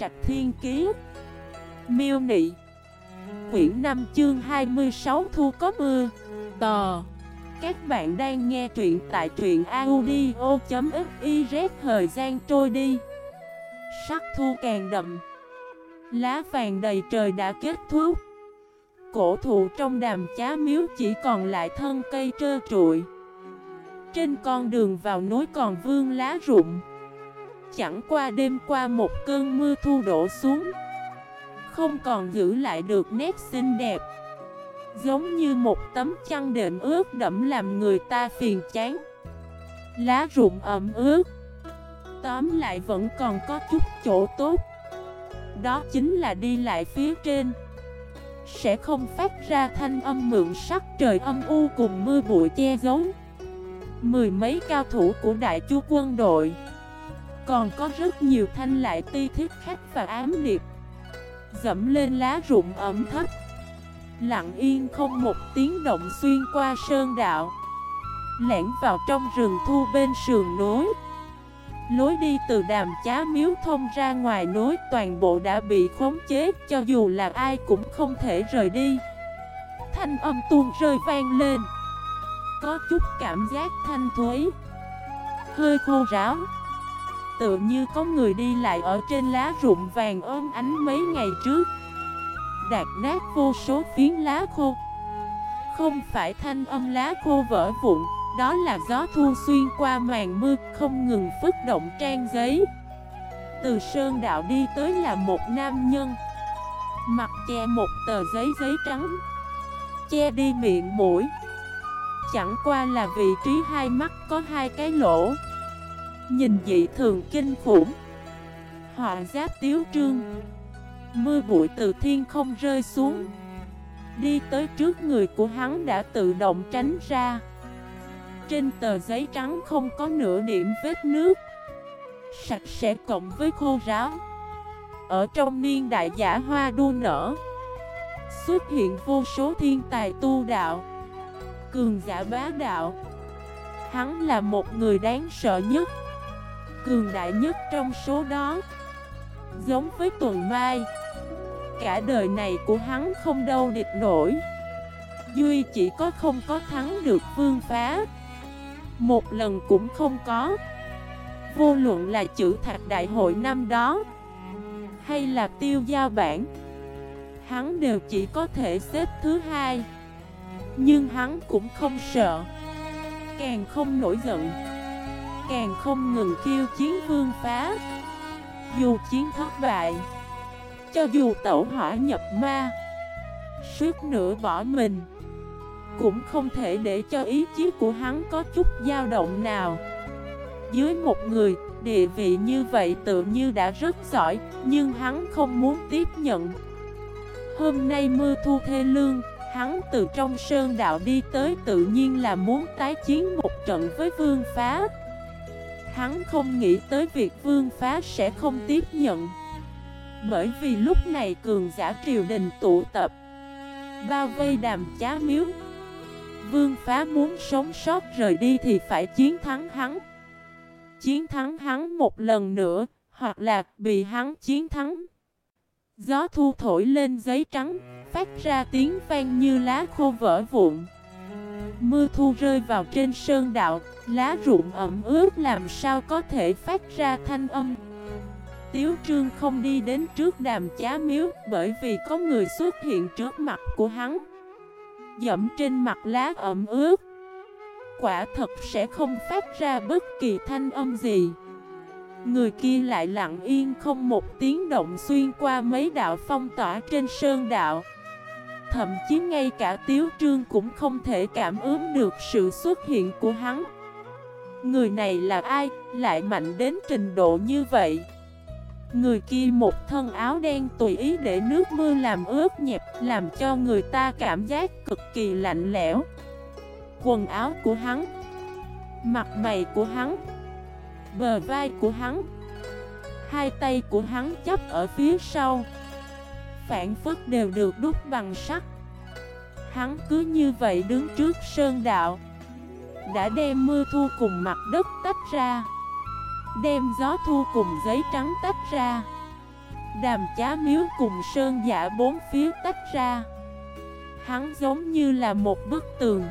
Trạch Thiên Kiế Miêu Nị. Quyển 5 chương 26 Thu có mưa. Tò. Các bạn đang nghe truyện tại truyện audio.xyz Thời gian trôi đi. Sắc thu càng đậm. Lá vàng đầy trời đã kết thúc. Cổ thụ trong đàm chá miếu chỉ còn lại thân cây trơ trụi. Trên con đường vào núi còn vương lá rụng. Chẳng qua đêm qua một cơn mưa thu đổ xuống. Không còn giữ lại được nét xinh đẹp. Giống như một tấm chăn đệm ướt đẫm làm người ta phiền chán. Lá rụng ẩm ướt. Tóm lại vẫn còn có chút chỗ tốt. Đó chính là đi lại phía trên. Sẽ không phát ra thanh âm mượn sắc trời âm u cùng mưa bụi che giấu. Mười mấy cao thủ của đại chu quân đội còn có rất nhiều thanh lại ti thiết khách và ám liệt Dẫm lên lá rụng ẩm thấp. Lặng yên không một tiếng động xuyên qua sơn đạo. Lẻn vào trong rừng thu bên sườn núi. Lối đi từ đàm chá miếu thông ra ngoài núi toàn bộ đã bị khống chế, Cho dù là ai cũng không thể rời đi. Thanh âm tuôn rơi vang lên. Có chút cảm giác thanh thuế Hơi khô ráo tự như có người đi lại ở trên lá rụng vàng ôm ánh mấy ngày trước. Đạt nát vô số phiến lá khô. Không phải thanh âm lá khô vỡ vụn, Đó là gió thu xuyên qua màn mưa Không ngừng phức động trang giấy. Từ sơn đạo đi tới là một nam nhân. Mặt che một tờ giấy giấy trắng. Che đi miệng mũi. Chẳng qua là vị trí hai mắt có hai cái lỗ. Nhìn dị thường kinh khủng. Họa giáp tiếu trương. Mưa bụi từ thiên không rơi xuống. Đi tới trước người của hắn đã tự động tránh ra. Trên tờ giấy trắng không có nửa điểm vết nước. Sạch sẽ cộng với khô ráo. Ở trong niên đại giả hoa đua nở, Xuất hiện vô số thiên tài tu đạo, Cường giả bá đạo. Hắn là một người đáng sợ nhất cường đại nhất trong số đó. Giống với tuần mai, Cả đời này của hắn không đâu địch nổi. Duy chỉ có không có thắng được vương phá. Một lần cũng không có. Vô luận là chữ thạc đại hội năm đó, Hay là tiêu giao bản, Hắn đều chỉ có thể xếp thứ hai. Nhưng hắn cũng không sợ, Càng không nổi giận càng không ngừng khiêu chiến vương phá. Dù chiến thất bại Cho dù tẩu hỏa nhập ma Suốt nửa bỏ mình Cũng không thể để cho ý chí của hắn có chút dao động nào. Dưới một người, địa vị như vậy tự như đã rất giỏi Nhưng hắn không muốn tiếp nhận. Hôm nay mưa thu thê lương Hắn từ trong sơn đạo đi tới tự nhiên là muốn tái chiến một trận với vương phá. Hắn không nghĩ tới việc vương phá sẽ không tiếp nhận. Bởi vì lúc này cường giả triều đình tụ tập. Bao vây đàm chá miếu. Vương phá muốn sống sót rời đi thì phải chiến thắng hắn. Chiến thắng hắn một lần nữa, Hoặc là bị hắn chiến thắng. Gió thu thổi lên giấy trắng, Phát ra tiếng vang như lá khô vỡ vụn. Mưa thu rơi vào trên sơn đạo, Lá ruộng ẩm ướt làm sao có thể phát ra thanh âm? Tiếu trương không đi đến trước đàm chá miếu Bởi vì có người xuất hiện trước mặt của hắn. Dẫm trên mặt lá ẩm ướt, Quả thật sẽ không phát ra bất kỳ thanh âm gì. Người kia lại lặng yên không một tiếng động xuyên qua mấy đạo phong tỏa trên sơn đạo. Thậm chí ngay cả Tiếu Trương cũng không thể cảm ứng được sự xuất hiện của hắn. Người này là ai, lại mạnh đến trình độ như vậy? Người kia một thân áo đen tùy ý để nước mưa làm ướt nhẹp Làm cho người ta cảm giác cực kỳ lạnh lẽo. Quần áo của hắn Mặt mày của hắn Bờ vai của hắn Hai tay của hắn chấp ở phía sau. Phản phức đều được đúc bằng sắt. Hắn cứ như vậy đứng trước sơn đạo, Đã đem mưa thu cùng mặt đất tách ra, Đem gió thu cùng giấy trắng tách ra, Đàm chá miếu cùng sơn giả bốn phía tách ra. Hắn giống như là một bức tường,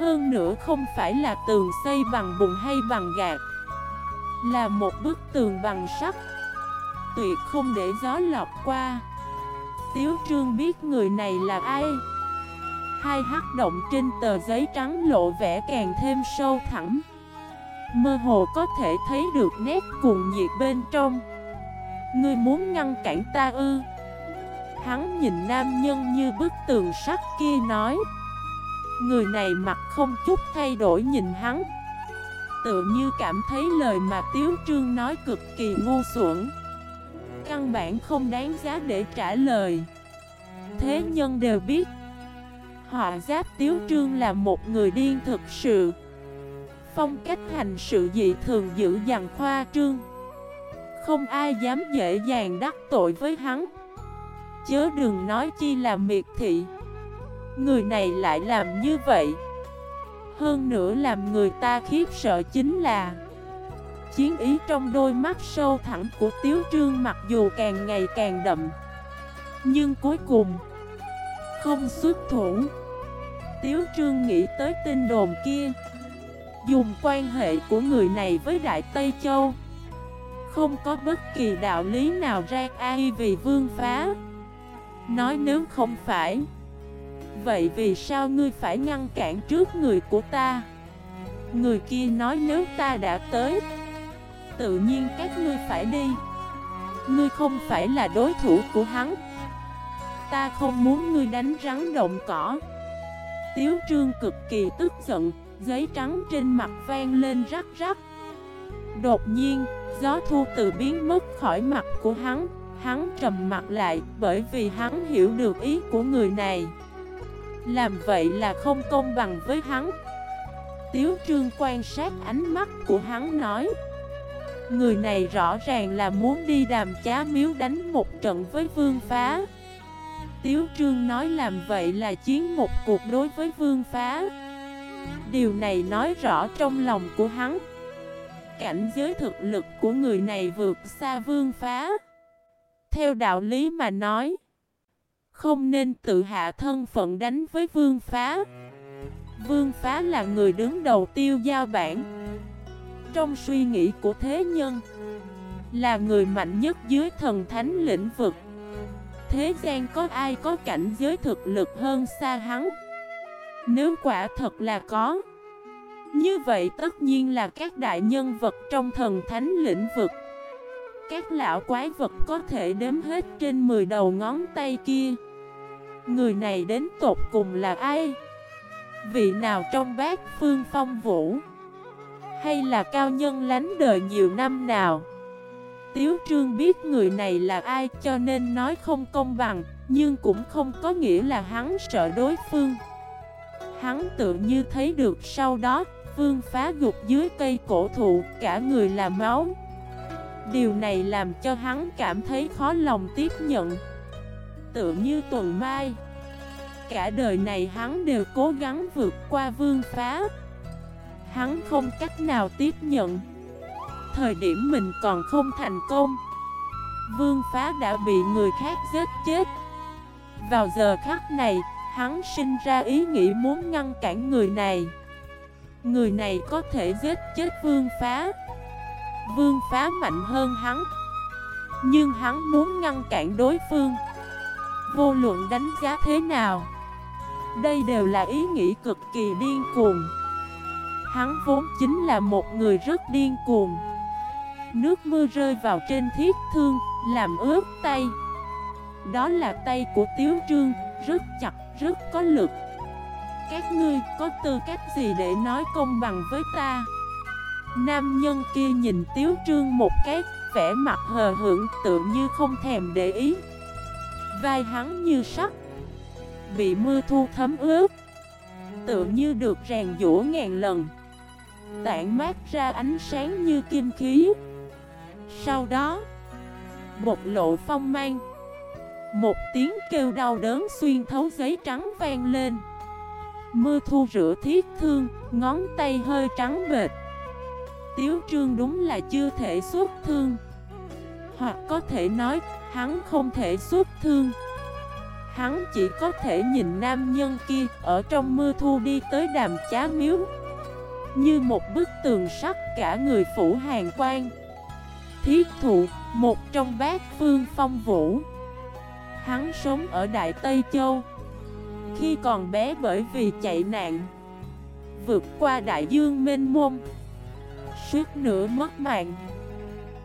Hơn nữa không phải là tường xây bằng bùn hay bằng gạt Là một bức tường bằng sắt, Tuyệt không để gió lọt qua. Tiếu trương biết người này là ai. Hai hắc động trên tờ giấy trắng lộ vẻ càng thêm sâu thẳm. Mơ hồ có thể thấy được nét cuồng nhiệt bên trong. Ngươi muốn ngăn cản ta ư? Hắn nhìn nam nhân như bức tường sắt kia nói. Người này mặt không chút thay đổi nhìn hắn. Tự như cảm thấy lời mà Tiếu Trương nói cực kỳ ngu xuẩn. Căn bản không đáng giá để trả lời. Thế nhân đều biết Họ giáp Tiếu Trương là một người điên thực sự. Phong cách hành sự dị thường dữ dằn khoa trương. Không ai dám dễ dàng đắc tội với hắn. Chớ đừng nói chi là miệt thị. Người này lại làm như vậy. Hơn nữa làm người ta khiếp sợ chính là Chiến ý trong đôi mắt sâu thẳng của Tiếu Trương mặc dù càng ngày càng đậm. Nhưng cuối cùng, Không xuất thủ. Tiếu Trương nghĩ tới tin đồn kia. Dùng quan hệ của người này với Đại Tây Châu. Không có bất kỳ đạo lý nào ra ai vì vương phá. Nói nếu không phải, Vậy vì sao ngươi phải ngăn cản trước người của ta? Người kia nói nếu ta đã tới Tự nhiên các ngươi phải đi. Ngươi không phải là đối thủ của hắn. Ta không muốn ngươi đánh rắn động cỏ. Tiếu trương cực kỳ tức giận Giấy trắng trên mặt vang lên rắc rắc. Đột nhiên, gió thu từ biến mất khỏi mặt của hắn. Hắn trầm mặt lại bởi vì hắn hiểu được ý của người này. Làm vậy là không công bằng với hắn. Tiếu trương quan sát ánh mắt của hắn nói Người này rõ ràng là muốn đi đàm chá miếu đánh một trận với vương phá. Tiếu trương nói làm vậy là chiến một cuộc đối với vương phá. Điều này nói rõ trong lòng của hắn. Cảnh giới thực lực của người này vượt xa vương phá. Theo đạo lý mà nói, Không nên tự hạ thân phận đánh với vương phá. Vương phá là người đứng đầu tiêu giao bản trong suy nghĩ của thế nhân. Là người mạnh nhất dưới thần thánh lĩnh vực. Thế gian có ai có cảnh giới thực lực hơn xa hắn? Nếu quả thật là có, Như vậy tất nhiên là các đại nhân vật trong thần thánh lĩnh vực. Các lão quái vật có thể đếm hết trên 10 đầu ngón tay kia. Người này đến tột cùng là ai? Vị nào trong bát phương phong vũ? Hay là cao nhân lánh đời nhiều năm nào? Tiếu Trương biết người này là ai cho nên nói không công bằng, Nhưng cũng không có nghĩa là hắn sợ đối phương. Hắn tự như thấy được sau đó, Vương phá gục dưới cây cổ thụ, Cả người là máu. Điều này làm cho hắn cảm thấy khó lòng tiếp nhận. Tự như tuần mai, Cả đời này hắn đều cố gắng vượt qua vương phá. Hắn không cách nào tiếp nhận. Thời điểm mình còn không thành công, Vương phá đã bị người khác giết chết. Vào giờ khắc này, Hắn sinh ra ý nghĩ muốn ngăn cản người này. Người này có thể giết chết vương phá. Vương phá mạnh hơn hắn, Nhưng hắn muốn ngăn cản đối phương. Vô luận đánh giá thế nào, Đây đều là ý nghĩ cực kỳ điên cuồng. Hắn vốn chính là một người rất điên cuồng. Nước mưa rơi vào trên thiết thương, làm ướt tay. Đó là tay của Tiếu Trương, rất chặt, rất có lực. Các ngươi có tư cách gì để nói công bằng với ta? Nam nhân kia nhìn Tiếu Trương một cái, vẻ mặt hờ hững tự như không thèm để ý. Vai hắn như sắt Bị mưa thu thấm ướt. Tự như được rèn dũa ngàn lần. Tản mát ra ánh sáng như kim khí. Sau đó Một lộ phong mang. Một tiếng kêu đau đớn xuyên thấu giấy trắng vang lên. Mưa thu rửa thiết thương Ngón tay hơi trắng bệt Tiếu trương đúng là chưa thể xuất thương. Hoặc có thể nói, hắn không thể xuất thương. Hắn chỉ có thể nhìn nam nhân kia ở trong mưa thu đi tới đàm chá miếu. Như một bức tường sắt cả người phủ hàng quan. Thiết thụ, một trong bát phương phong vũ. Hắn sống ở Đại Tây Châu. Khi còn bé bởi vì chạy nạn Vượt qua đại dương mênh mông Suốt nửa mất mạng.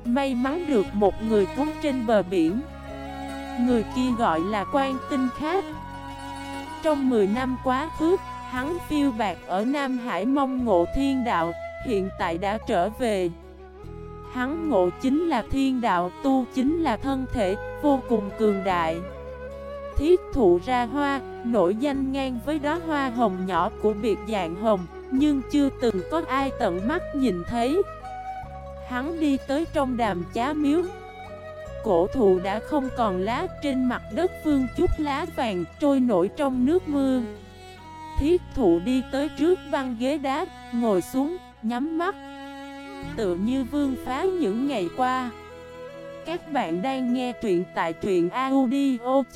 May mắn được một người cứu trên bờ biển. Người kia gọi là quan tinh khác. Trong 10 năm quá khước Hắn phiêu bạc ở Nam Hải mong ngộ thiên đạo, Hiện tại đã trở về. Hắn ngộ chính là thiên đạo, Tu chính là thân thể, Vô cùng cường đại. Thiết thụ ra hoa, Nổi danh ngang với đó hoa hồng nhỏ của biệt dạng hồng, Nhưng chưa từng có ai tận mắt nhìn thấy. Hắn đi tới trong đàm chá miếu. Cổ thụ đã không còn lá trên mặt đất, phương chút lá vàng trôi nổi trong nước mưa. Thiết thụ đi tới trước băng ghế đá, ngồi xuống, nhắm mắt. Tự như vương phá những ngày qua. Các bạn đang nghe truyện tại truyện audio.fif